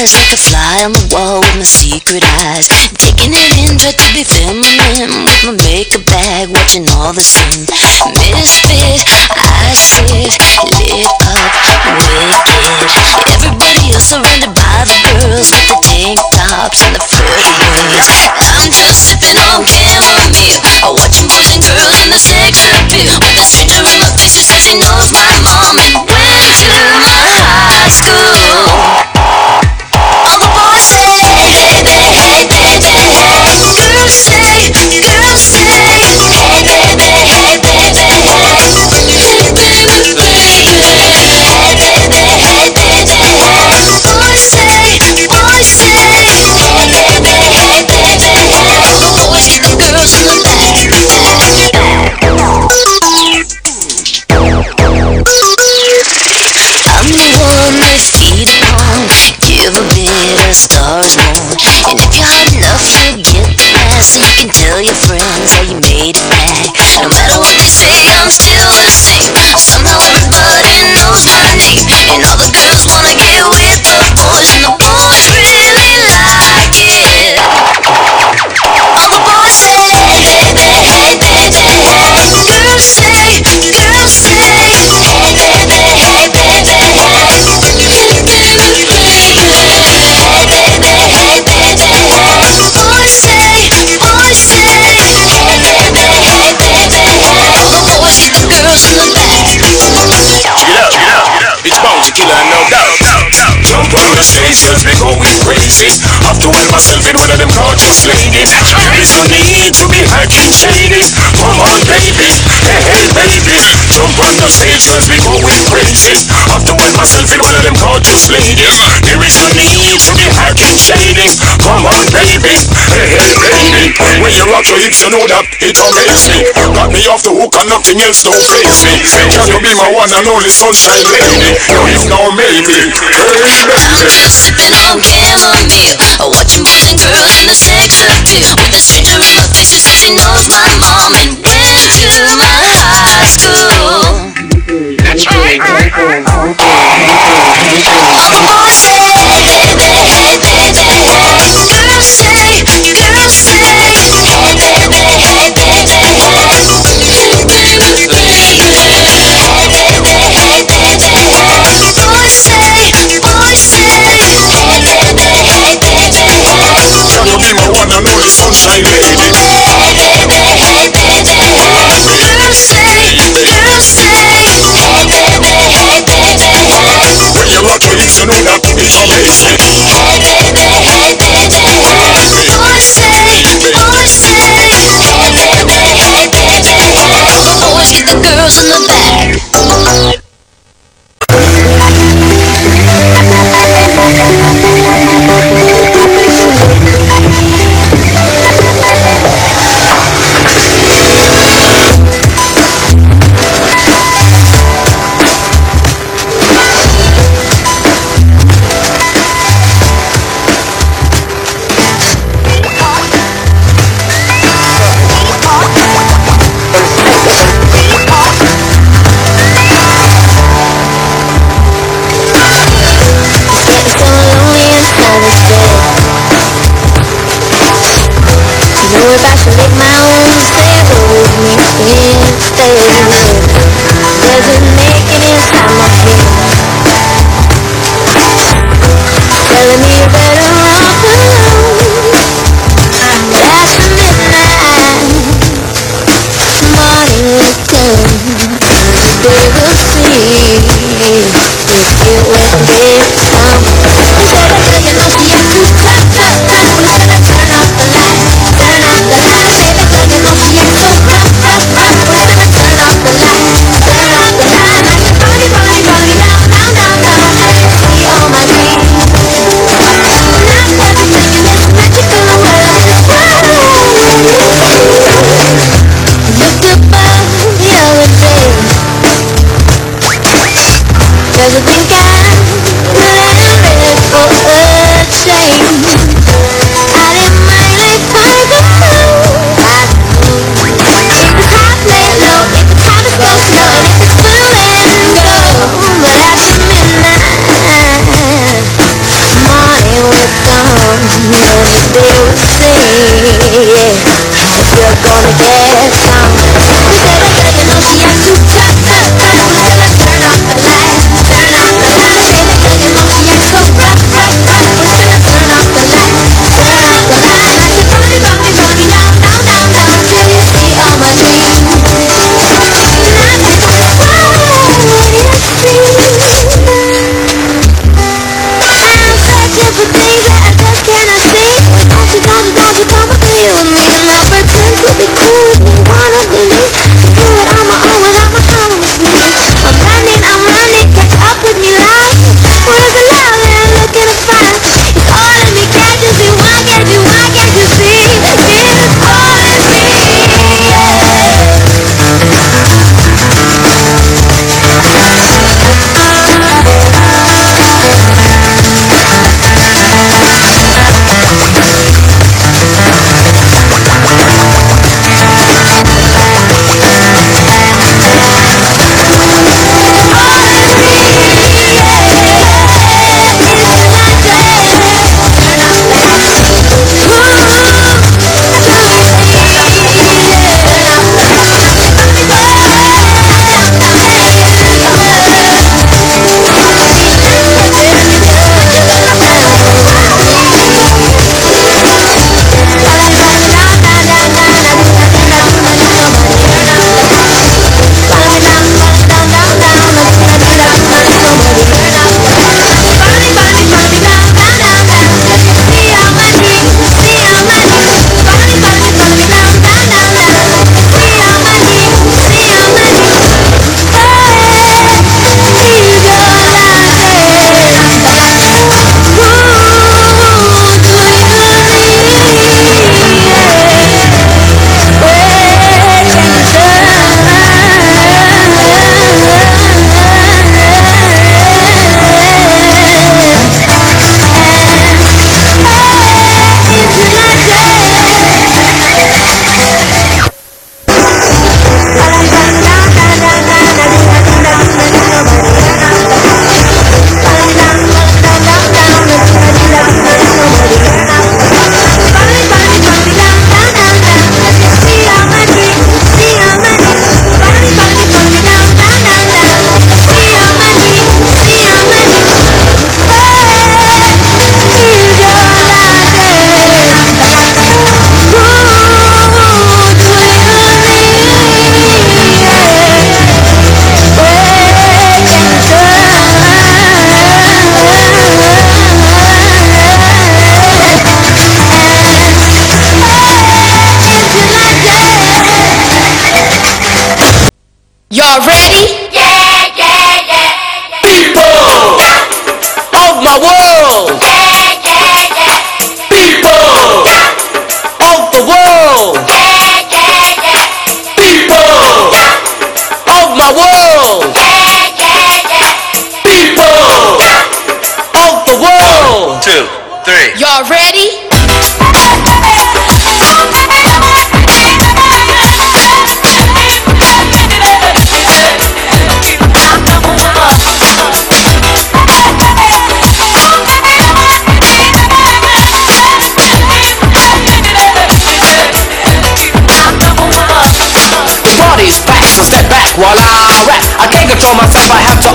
dress like a fly on the wall with my secret eyes. Taking it in, try to be feminine with my makeup bag, watching all the sin. Misfit, I sit, lit up, wicked. Everybody else surrounded by the girls with the tank tops and the ways. I'm just sipping on chamomile, watching boys and girls in the sex appeal. With a stranger in my face who says he knows my the stage, going crazy. Have to help myself in one of them gorgeous ladies. There is no need to be hacking shady. Come on, baby. Hey, hey, baby. Jump on the stage, cause we going crazy. Have to help myself in one of them gorgeous ladies. There is no need to be hacking shady. Come on, baby. Hey, hey, baby. When you rock your hips, you know that it amaze me. Got me off the hook and nothing else don't face me. Can you be my one and only sunshine lady? No, if no, maybe. Hey, I'm just sipping on chamomile Watching boys and girls in the sex appeal With a stranger in my face who says he knows my mom And went to my high school That's right. All the boys Girls say, hey baby, hey baby Boys say, boys say, hey baby, hey baby you sunshine lady? Hey baby, hey baby When you hips, you know that it amaze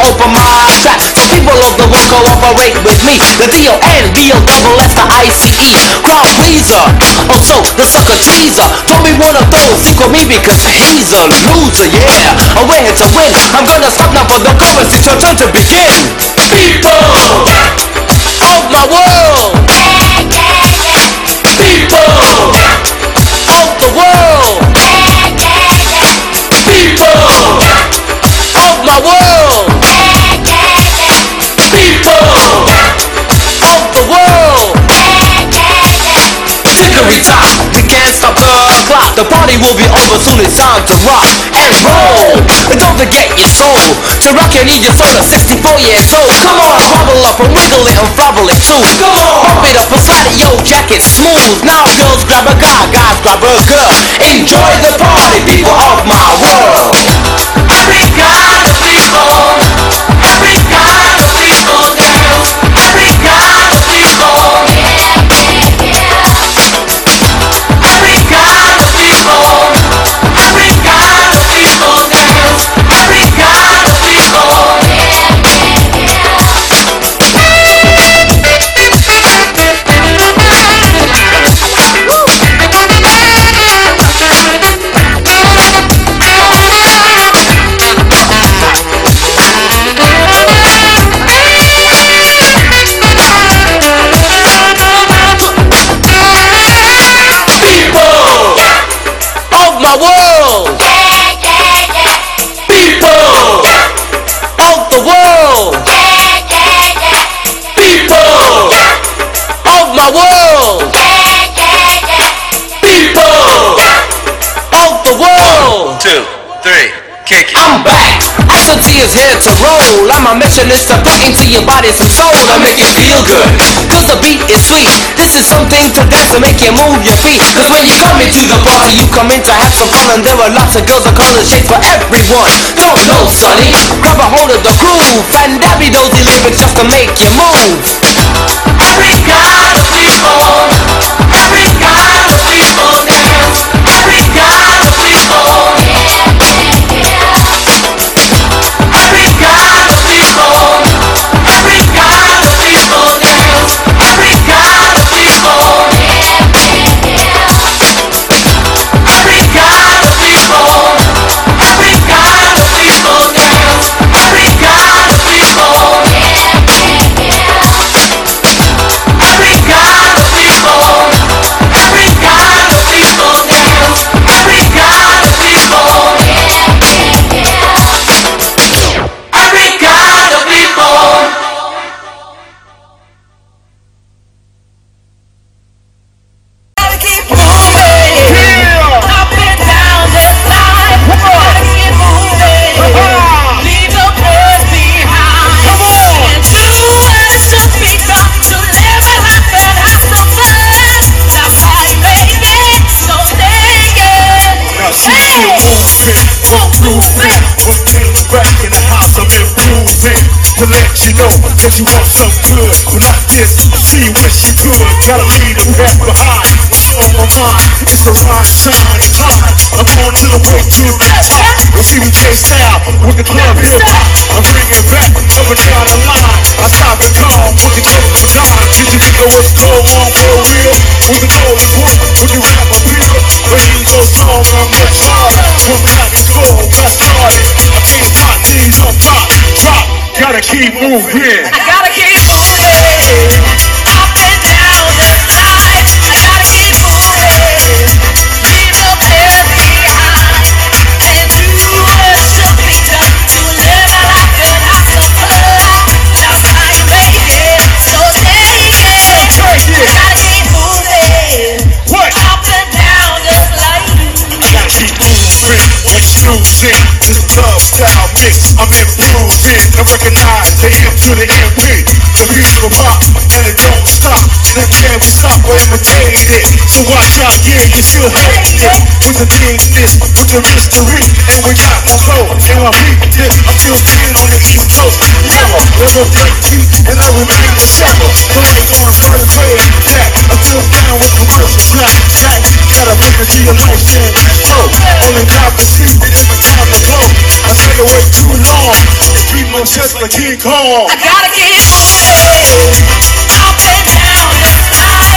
open my trap. So people of the world cooperate with me. The D-O-N, B-O-double S, the I-C-E. Crowd pleaser, also oh, the sucker teaser. Told me one of those, with me because he's a loser, yeah. I'm here to win. I'm gonna stop now for the chorus, it's your turn to begin. People of my world. People of the world. People of my world. The party will be over soon. It's time to rock and roll. And don't forget your soul. To rock, you need your soda. 64 years old. Come on, bubble up and wiggle it and frobble it too. Come on, pump it up and slide it, yo, jacket smooth. Now girls grab a guy, guys grab a girl. Enjoy the party, people of my world. Every Two, three, kick it. I'm back. SOT is here to roll. And my mission is to put into your body some soul and make you feel good. Cause the beat is sweet. This is something to dance to make you move your feet. Cause when you come into the party, you come in to have some fun. And there are lots of girls of color shapes for everyone. Don't know, sonny. Grab a hold of the groove. And dabby dozy lyrics just to make you move. Every kind of people. Every kind of people dance. Every kind know you want some good. Well, not this, see when she good. Gotta leave the back behind. What's on my mind? It's the rise, shine, time. I'm on to the way to the top. We chase out with the club hip hop. I'm bringing back up and down the line. I stop and calm with the close design. Did you I was going on for real? With the goal is one, when you rap a feel. But he goes strong, I'm harder. One back and go, got started. I can't stop, things on top, drop. Gotta keep moving. I gotta keep moving. People imitated it. So watch out, yeah, you still hating it. With the thing this, with the mystery, and we got my flow, and my beat this. I'm still staying on the East Coast. Never, never break teeth, and I remain the shepherd. So I ain't gonna turn away that. I'm still down with commercial track. Track, gotta make it to your life change. So, only God can see me the time to flow. I stay away too long, keep my chest like King Kong. I gotta moving. Up and down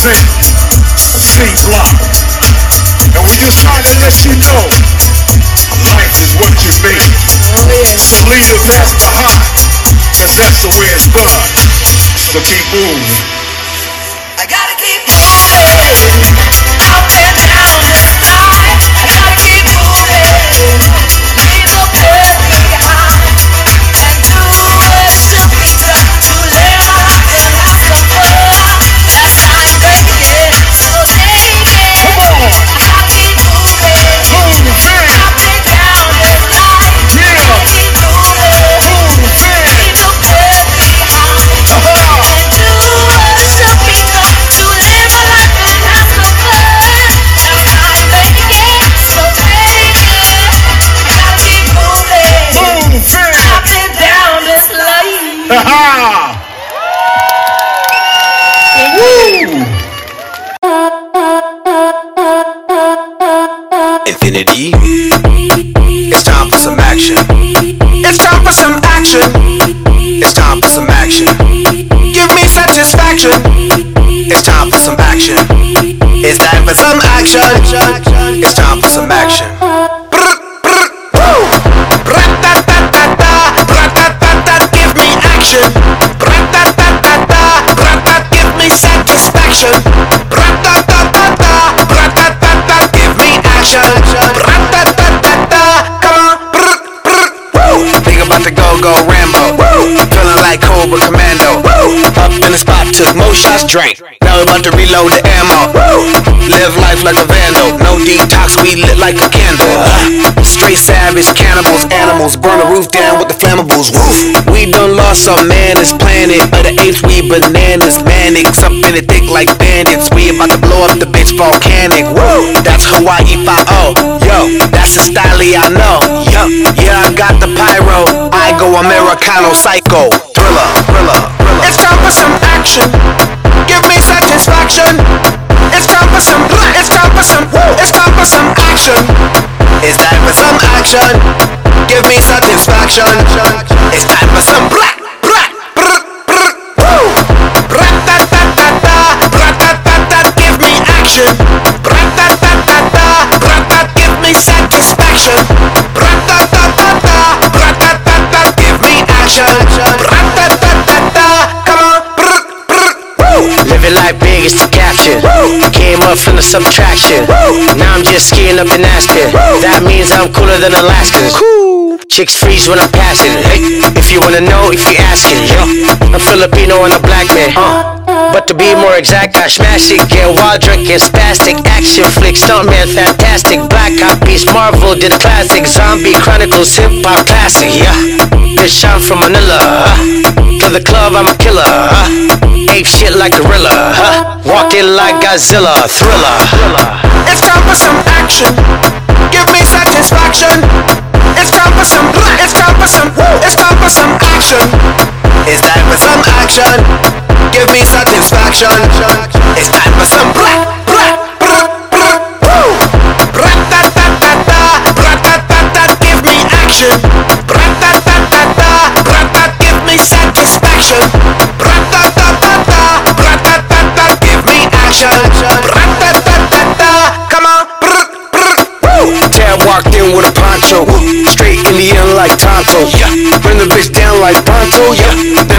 represent C Block. And we just trying to let you know, life is what you make. So leave the past behind, cause that's the way it's done. So keep moving. I gotta keep moving spot, shots, drank. Now we about to reload the ammo. Live life like a vandal. No detox, we lit like a candle. Straight savage cannibals, animals. Burn the roof down with the flammables. Woo! We done lost our man, this planet. Of the apes, we bananas, manics. Up in the thick like bandits. We about to blow up the bitch volcanic. Woo! That's Hawaii 5 Yo, that's the style I know. Yo, yeah, I got the pyro. I go Americano psycho. For action. Give me satisfaction. It's time for some. It's time for some. It's time for some action. It's time for some action. Give me satisfaction. It's time for some. Blah, From the subtraction. Now I'm just skiing up in Aspen. That means I'm cooler than Alaskans. Cool. Chicks freeze when I'm passing. Hey, if you wanna know, if you asking, yo, I'm Filipino and a black man. Uh. But to be more exact, I smash it, get wild, drunk and spastic. Action flick, stuntman, fantastic. Black Peas, Marvel did a classic. Zombie Chronicles, hip hop classic. Yeah, bitch, I'm from Manila. To the club, I'm a killer. Ape shit like gorilla. Huh? Walking like Godzilla, thriller. It's time for some action. Give me satisfaction. It's time for some. It's time for some. It's time for some action. It's time for some action give me satisfaction. It's time for some black. walked in with a poncho. Straight Indian like Tonto. Yeah. Bring the bitch down like Tonto, Yeah.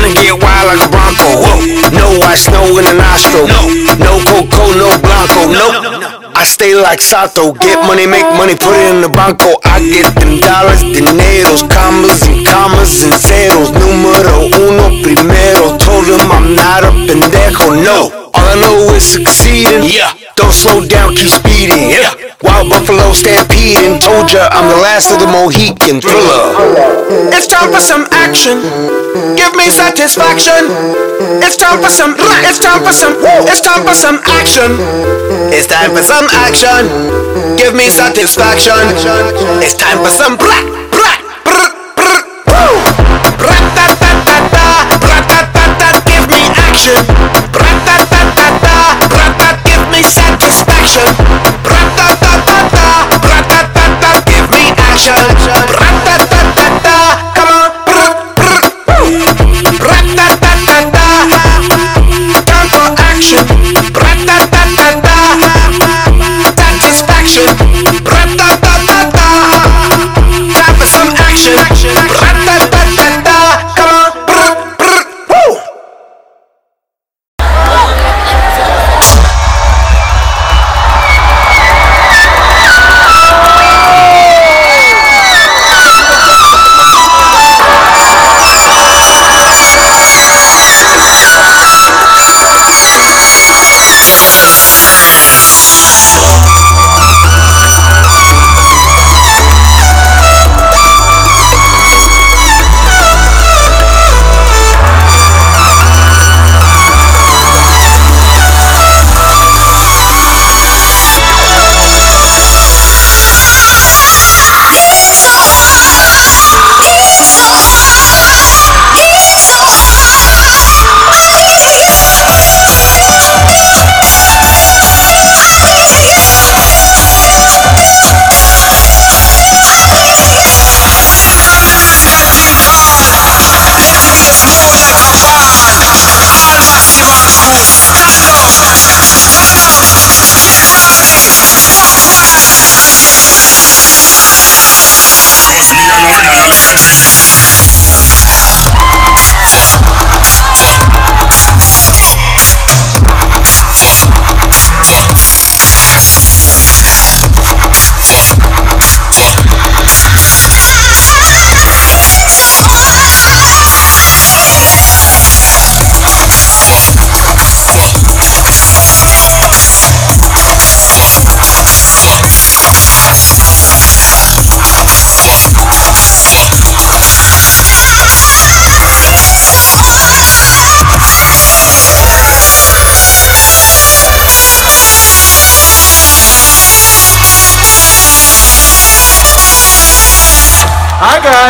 Give me satisfaction. Bra-ta nostril. No coco, no blanco, no. I stay like Sato, get money, make money, put it in the banco. I get them dollars, dineros, commas and commas and ceros. Numero uno primero. Told him I'm not a pendejo, no. All I know is succeeding. Yeah. Don't slow down, keep speeding. Yeah. Wild buffalo stampeding. Told ya I'm the last of the Mohican thriller. It's time for some action. Give me satisfaction. It's time for some. It's time for some. It's time for some action. It's time for some action. Give me satisfaction. It's time for some. Blah, blah, Give me action. Satisfaction. Ra-ta-ta-ta-ta, ra-ta-ta-ta, give me action.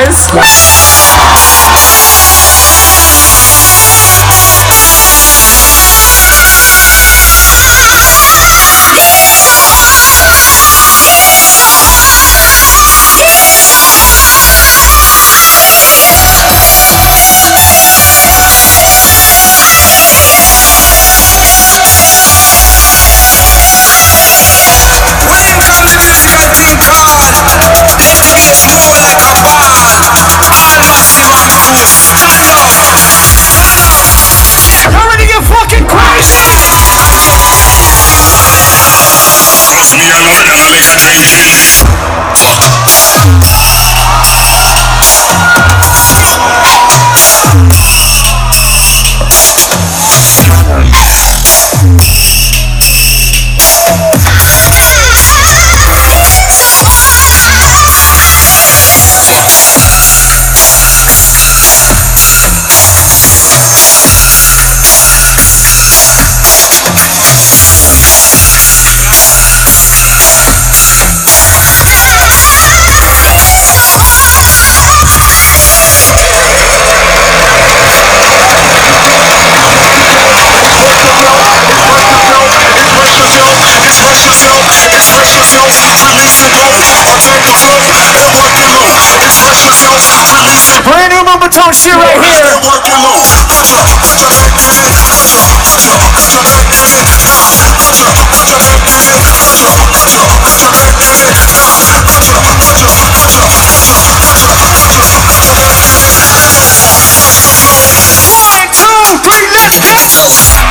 Guys. New shit right here. One, two, three, let's dance.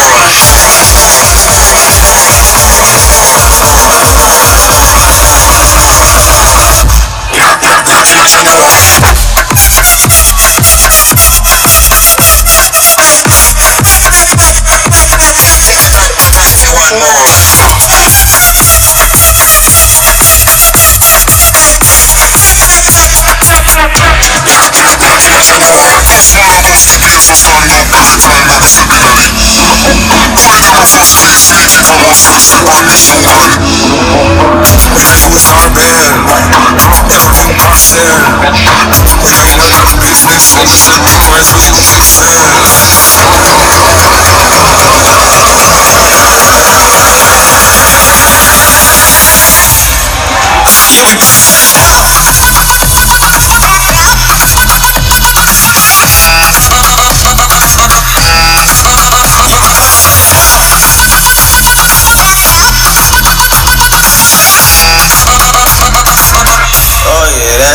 Otherwise Just don't let go, don't let you. Fuck off and stay safe if I'm myself and don't listen to Life was unbeaten, everything passing. Living a life be wasted, it's a the price we you keep feeling.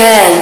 Japan.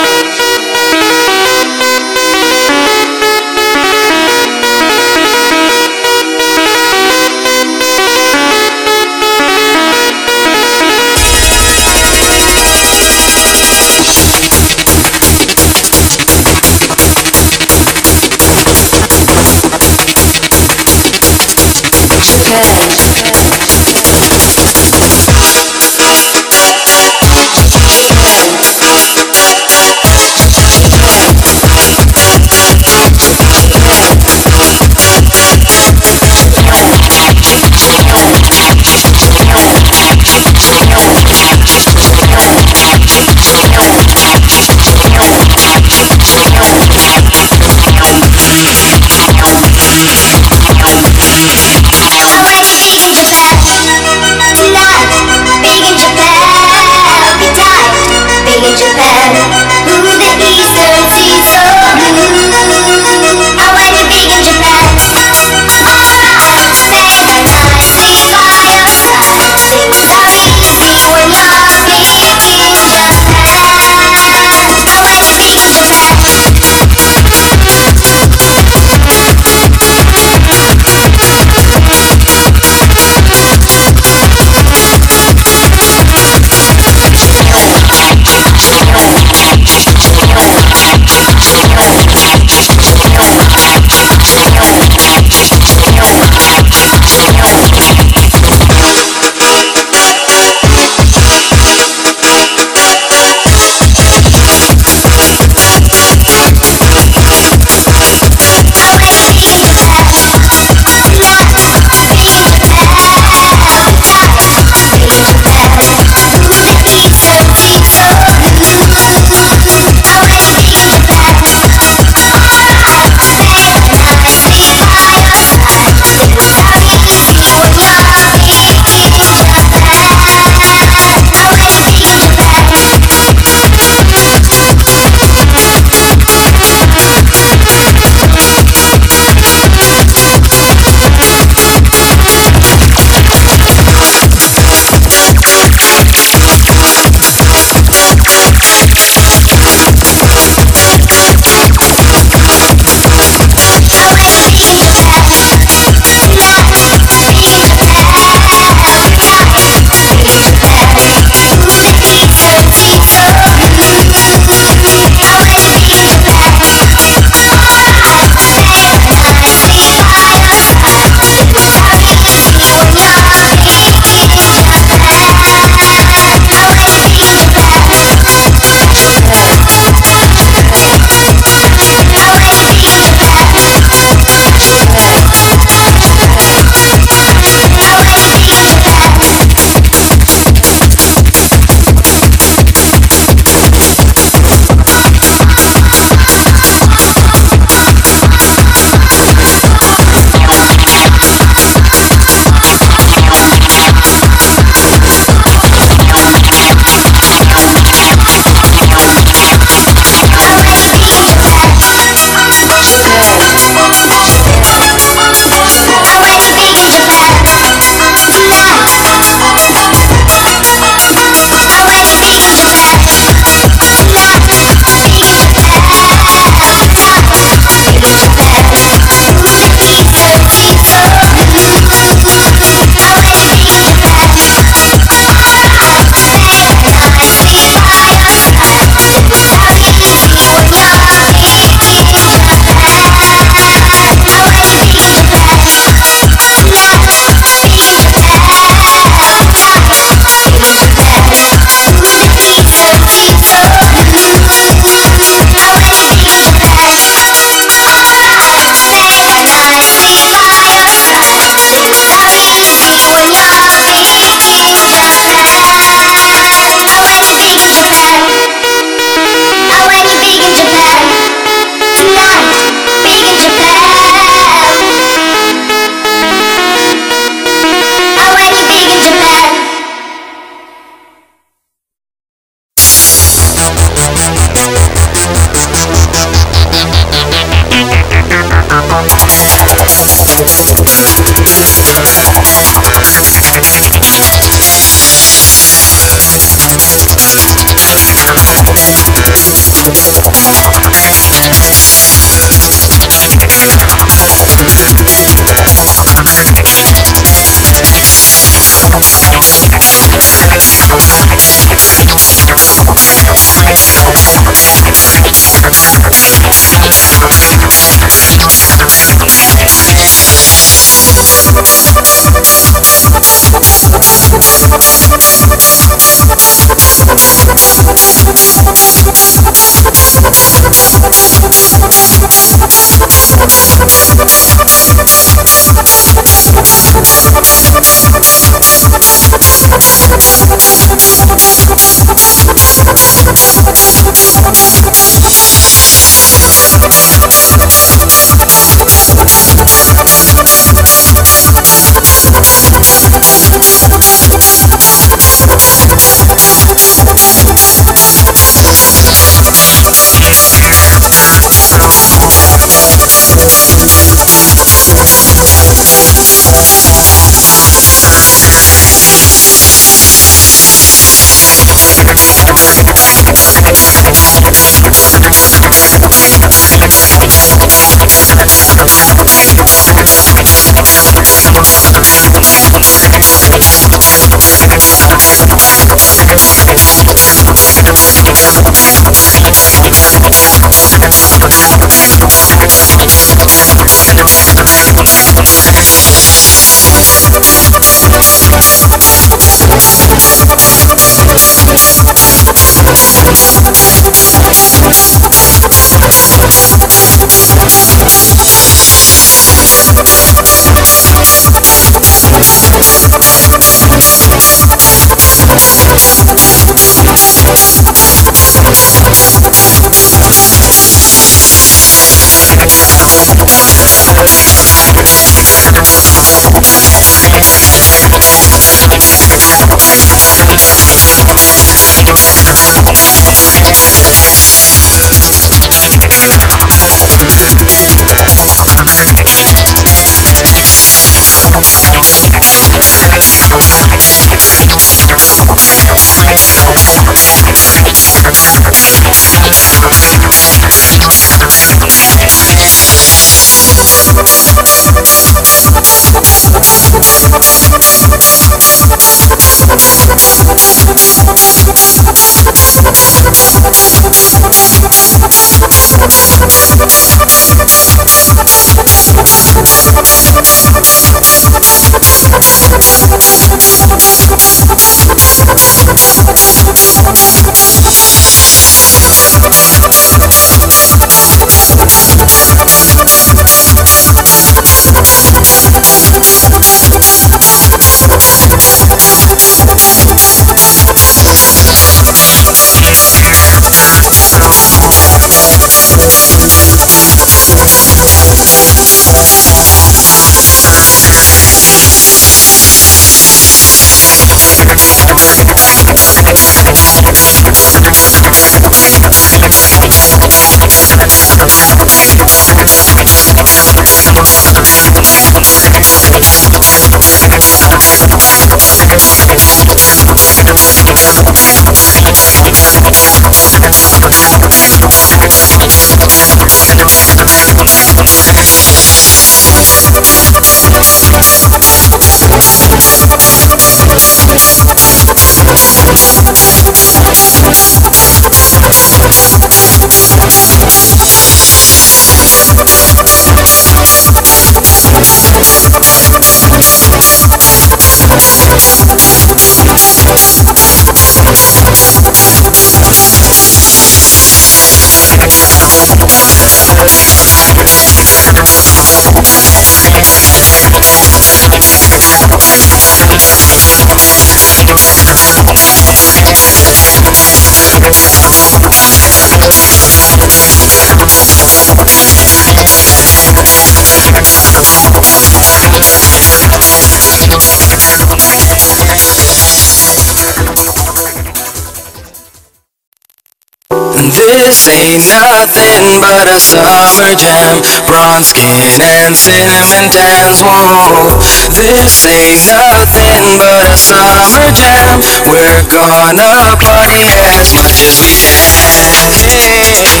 Ain't nothing but a summer jam Bronze skin and cinnamon tans Whoa, this ain't nothing but a summer jam We're gonna party as much as we can oh, hey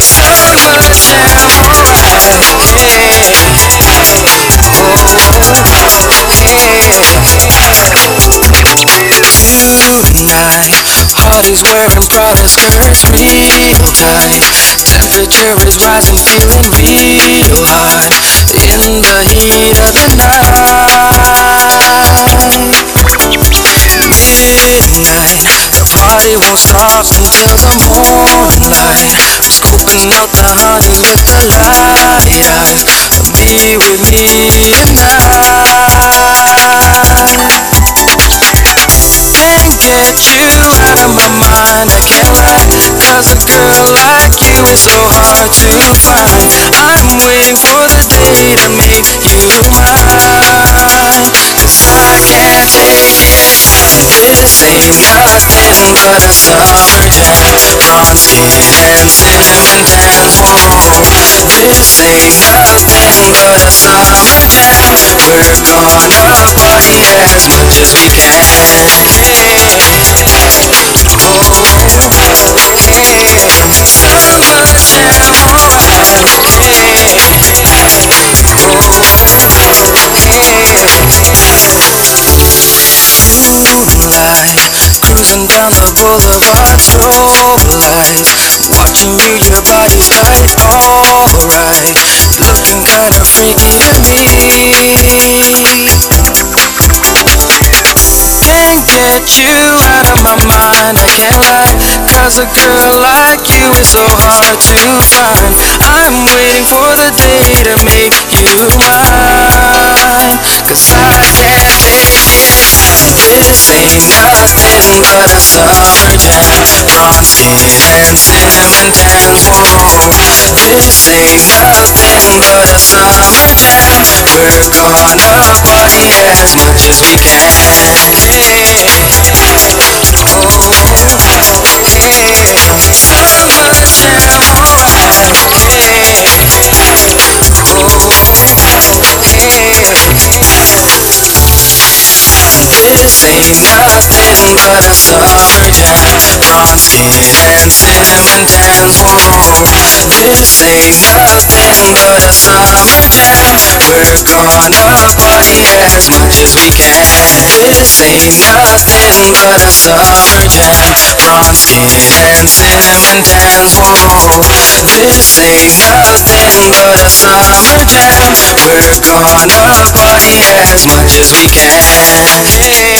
Summer jam, alright Tonight, Harley's wearing Prada skirts real tight. Temperature is rising, feeling real hot in the heat of the night. Midnight, the party won't stop until the morning light. Scoping out the honey with the light eyes. This ain't nothing but a summer jam Bronze skin and cinnamon tans, whoa This ain't nothing but a summer jam We're gonna party as much as we can you lie Cause a girl like you is so hard to find I'm waiting for the day to make you mine Cause I can't take it This ain't nothing but a summer jam Frosty and cinnamon tans, whoa This ain't nothing but a summer jam We're gonna party as much as we can this ain't nothing but a summer jam Frosty and cinnamon tans, whoa This ain't nothing but a summer jam We're gonna party as much as we can This ain't nothing but a summer jam Frosty and cinnamon tans, whoa This ain't nothing but a summer jam We're gonna party as much as we can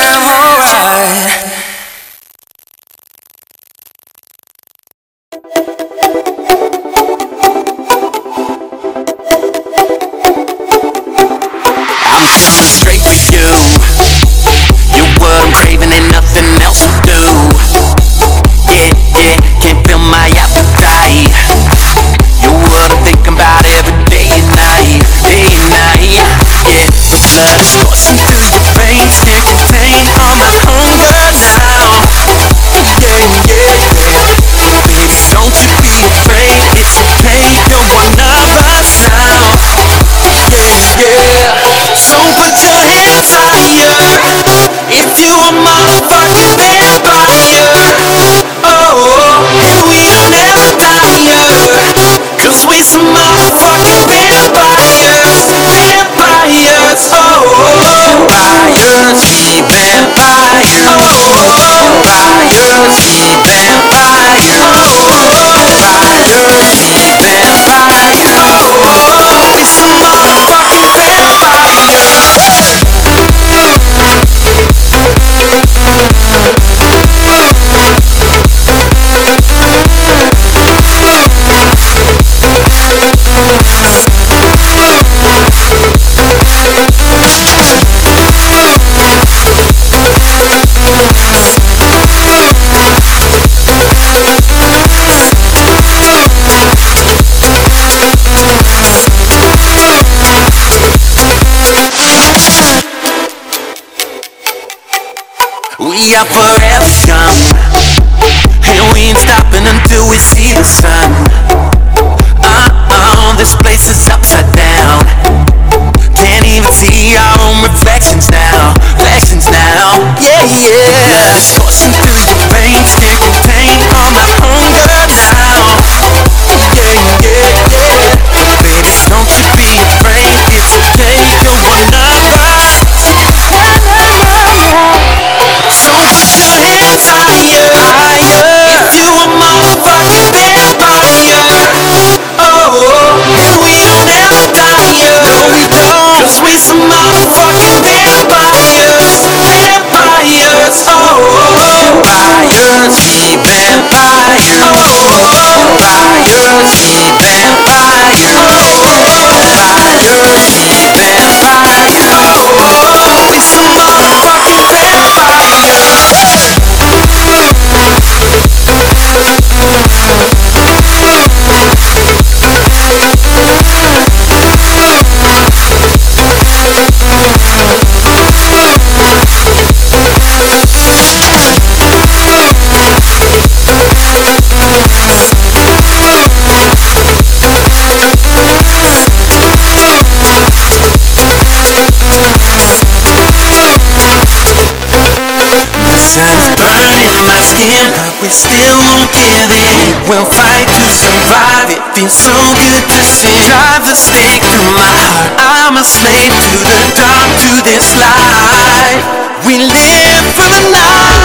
Cause we some motherfucking vampires. Vampires, we vampires. See the sun Uh-oh, this place is upside down. Can't even see our own reflections now. Reflections now, yeah, yeah. Through your veins in, but we still won't give in. We'll fight to survive. It feels so good to sin. Drive a stake through my heart. I'm a slave to the dark, to this life. We live for the night.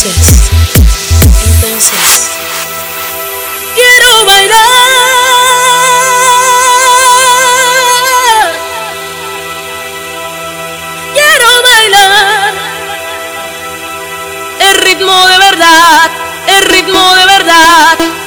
Entonces, entonces, quiero bailar. Quiero bailar. El ritmo de verdad, el ritmo de verdad.